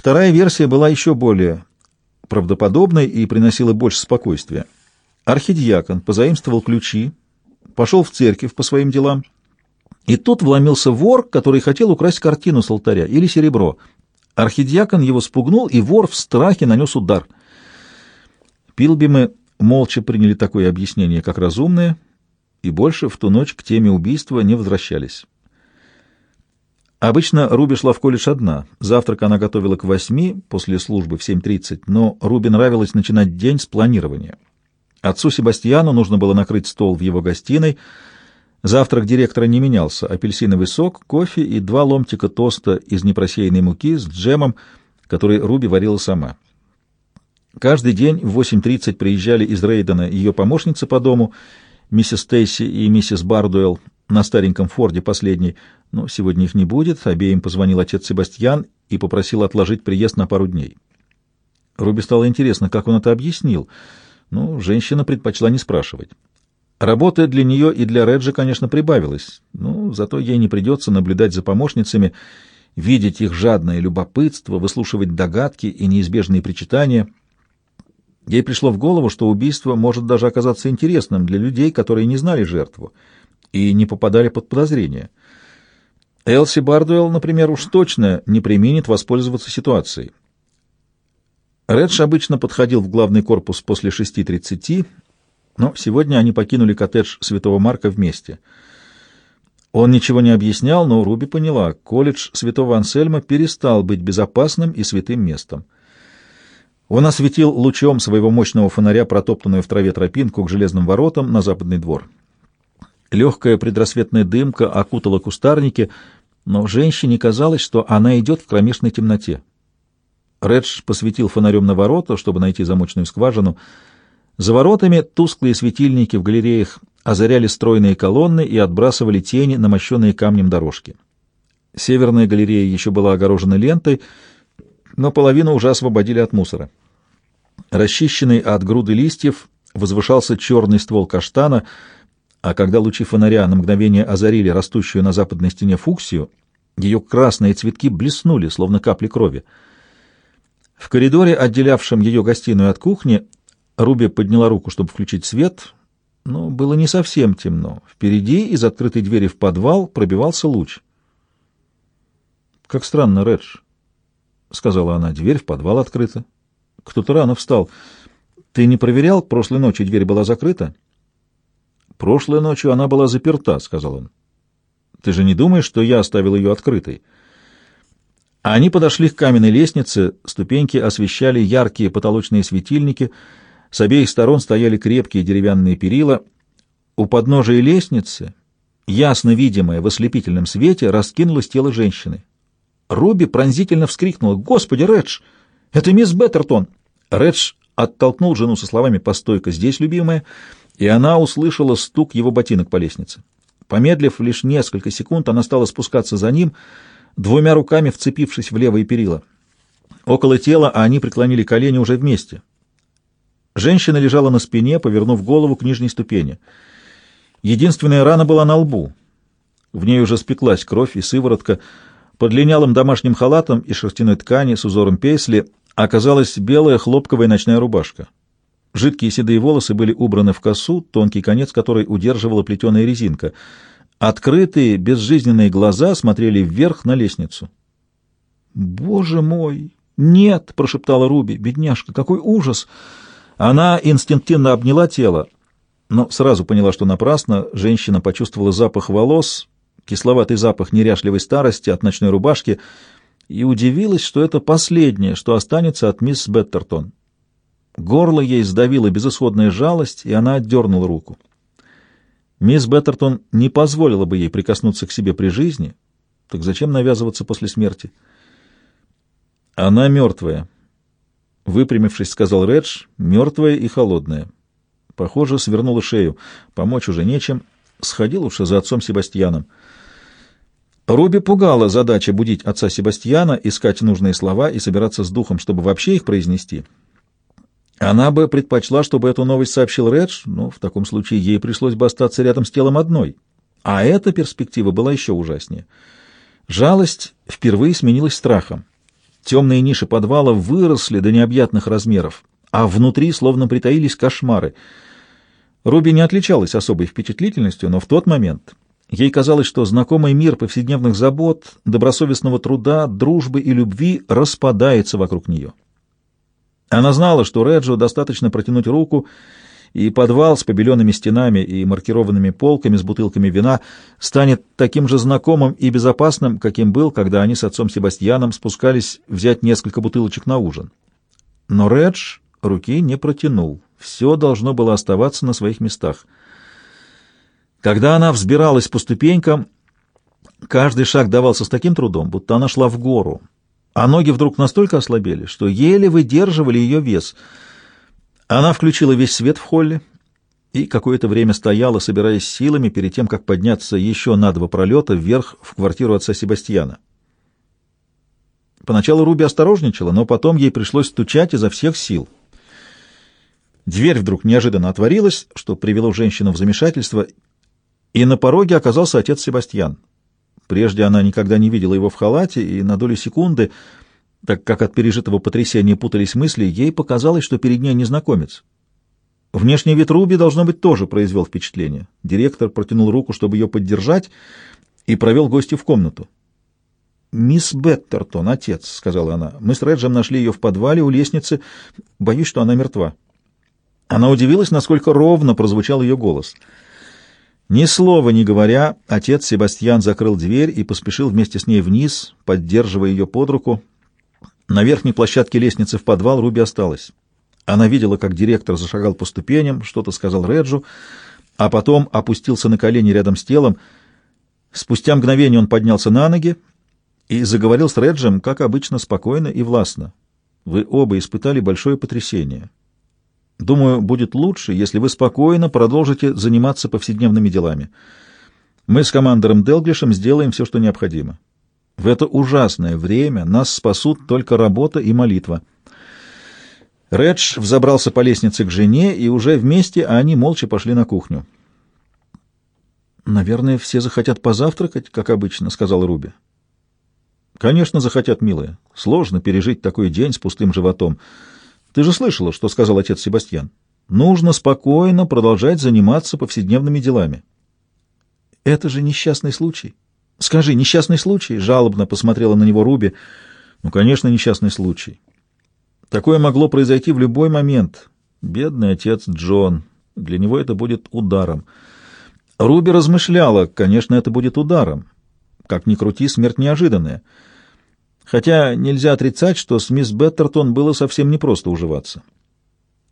Вторая версия была еще более правдоподобной и приносила больше спокойствия. Архидиакон позаимствовал ключи, пошел в церковь по своим делам, и тут вломился вор, который хотел украсть картину с алтаря или серебро. Архидиакон его спугнул, и вор в страхе нанес удар. Пилбимы молча приняли такое объяснение, как разумное, и больше в ту ночь к теме убийства не возвращались. Обычно Руби шла в колледж одна. Завтрак она готовила к восьми, после службы в 7.30, но Руби нравилось начинать день с планирования. Отцу Себастьяну нужно было накрыть стол в его гостиной. Завтрак директора не менялся. Апельсиновый сок, кофе и два ломтика тоста из непросеянной муки с джемом, который Руби варила сама. Каждый день в 8.30 приезжали из Рейдена ее помощницы по дому, миссис Стейси и миссис Бардуэлл, на стареньком Форде последний, но сегодня их не будет, обеим позвонил отец Себастьян и попросил отложить приезд на пару дней. Руби стало интересно, как он это объяснил, но женщина предпочла не спрашивать. Работа для нее и для Реджи, конечно, прибавилась, но зато ей не придется наблюдать за помощницами, видеть их жадное любопытство, выслушивать догадки и неизбежные причитания. Ей пришло в голову, что убийство может даже оказаться интересным для людей, которые не знали жертву, и не попадали под подозрение. Элси Бардуэлл, например, уж точно не применит воспользоваться ситуацией. Редж обычно подходил в главный корпус после 6.30, но сегодня они покинули коттедж Святого Марка вместе. Он ничего не объяснял, но Руби поняла, колледж Святого Ансельма перестал быть безопасным и святым местом. Он осветил лучом своего мощного фонаря протоптанную в траве тропинку к железным воротам на западный двор. Легкая предрассветная дымка окутала кустарники, но женщине казалось, что она идет в кромешной темноте. Редж посветил фонарем на ворота, чтобы найти замочную скважину. За воротами тусклые светильники в галереях озаряли стройные колонны и отбрасывали тени на мощенные камнем дорожки. Северная галерея еще была огорожена лентой, но половину уже освободили от мусора. Расчищенный от груды листьев возвышался черный ствол каштана — а когда лучи фонаря на мгновение озарили растущую на западной стене фуксию, ее красные цветки блеснули, словно капли крови. В коридоре, отделявшем ее гостиную от кухни, Руби подняла руку, чтобы включить свет, но было не совсем темно. Впереди из открытой двери в подвал пробивался луч. «Как странно, Редж», — сказала она, — «дверь в подвал открыта. Кто-то рано встал. Ты не проверял, прошлой ночью дверь была закрыта?» «Прошлой ночью она была заперта», — сказал он. «Ты же не думаешь, что я оставил ее открытой?» Они подошли к каменной лестнице, ступеньки освещали яркие потолочные светильники, с обеих сторон стояли крепкие деревянные перила. У подножия лестницы, ясно видимое в ослепительном свете, раскинулось тело женщины. Руби пронзительно вскрикнула «Господи, Редж! Это мисс Беттертон!» Редж оттолкнул жену со словами «Постой-ка здесь, любимая!» И она услышала стук его ботинок по лестнице. Помедлив лишь несколько секунд, она стала спускаться за ним, двумя руками вцепившись в левые перила. Около тела они преклонили колени уже вместе. Женщина лежала на спине, повернув голову к нижней ступени. Единственная рана была на лбу. В ней уже спеклась кровь и сыворотка. Под линялым домашним халатом и шерстяной ткани с узором пейсли оказалась белая хлопковая ночная рубашка. Жидкие седые волосы были убраны в косу, тонкий конец которой удерживала плетеная резинка. Открытые, безжизненные глаза смотрели вверх на лестницу. «Боже мой! Нет!» — прошептала Руби. «Бедняжка, какой ужас!» Она инстинктивно обняла тело, но сразу поняла, что напрасно. Женщина почувствовала запах волос, кисловатый запах неряшливой старости от ночной рубашки и удивилась, что это последнее, что останется от мисс Беттертон. Горло ей сдавила безысходная жалость, и она отдернула руку. Мисс Беттертон не позволила бы ей прикоснуться к себе при жизни, так зачем навязываться после смерти? Она мертвая. Выпрямившись, сказал Редж, мертвая и холодная. Похоже, свернула шею. Помочь уже нечем. Сходил уж за отцом Себастьяном. Руби пугала задача будить отца Себастьяна, искать нужные слова и собираться с духом, чтобы вообще их произнести — она бы предпочла, чтобы эту новость сообщил Редж, но в таком случае ей пришлось бы остаться рядом с телом одной. А эта перспектива была еще ужаснее. Жалость впервые сменилась страхом. Темные ниши подвала выросли до необъятных размеров, а внутри словно притаились кошмары. Руби не отличалась особой впечатлительностью, но в тот момент ей казалось, что знакомый мир повседневных забот, добросовестного труда, дружбы и любви распадается вокруг нее. Она знала, что Реджо достаточно протянуть руку, и подвал с побеленными стенами и маркированными полками с бутылками вина станет таким же знакомым и безопасным, каким был, когда они с отцом Себастьяном спускались взять несколько бутылочек на ужин. Но Редж руки не протянул. Все должно было оставаться на своих местах. Когда она взбиралась по ступенькам, каждый шаг давался с таким трудом, будто она шла в гору, а ноги вдруг настолько ослабели, что еле выдерживали ее вес — она включила весь свет в холле и какое-то время стояла, собираясь силами перед тем, как подняться еще на два пролета вверх в квартиру отца Себастьяна. Поначалу Руби осторожничала, но потом ей пришлось стучать изо всех сил. Дверь вдруг неожиданно отворилась, что привело женщину в замешательство, и на пороге оказался отец Себастьян. Прежде она никогда не видела его в халате, и на долю секунды так как от пережитого потрясения путались мысли, ей показалось, что перед ней незнакомец. Внешний вид Руби, должно быть, тоже произвел впечатление. Директор протянул руку, чтобы ее поддержать, и провел гостя в комнату. «Мисс Беттертон, отец», — сказала она. «Мы с Реджем нашли ее в подвале у лестницы. Боюсь, что она мертва». Она удивилась, насколько ровно прозвучал ее голос. Ни слова не говоря, отец Себастьян закрыл дверь и поспешил вместе с ней вниз, поддерживая ее под руку, на верхней площадке лестницы в подвал Руби осталась. Она видела, как директор зашагал по ступеням, что-то сказал Реджу, а потом опустился на колени рядом с телом. Спустя мгновение он поднялся на ноги и заговорил с Реджем, как обычно, спокойно и властно. «Вы оба испытали большое потрясение. Думаю, будет лучше, если вы спокойно продолжите заниматься повседневными делами. Мы с командором Делглишем сделаем все, что необходимо. В это ужасное время нас спасут только работа и молитва. Редж взобрался по лестнице к жене, и уже вместе они молча пошли на кухню. «Наверное, все захотят позавтракать, как обычно», — сказал Руби. «Конечно, захотят, милая. Сложно пережить такой день с пустым животом. Ты же слышала, что сказал отец Себастьян? Нужно спокойно продолжать заниматься повседневными делами». «Это же несчастный случай». «Скажи, несчастный случай?» — жалобно посмотрела на него Руби. «Ну, конечно, несчастный случай. Такое могло произойти в любой момент. Бедный отец Джон. Для него это будет ударом». Руби размышляла, конечно, это будет ударом. Как ни крути, смерть неожиданная. Хотя нельзя отрицать, что с мисс Беттертон было совсем непросто уживаться.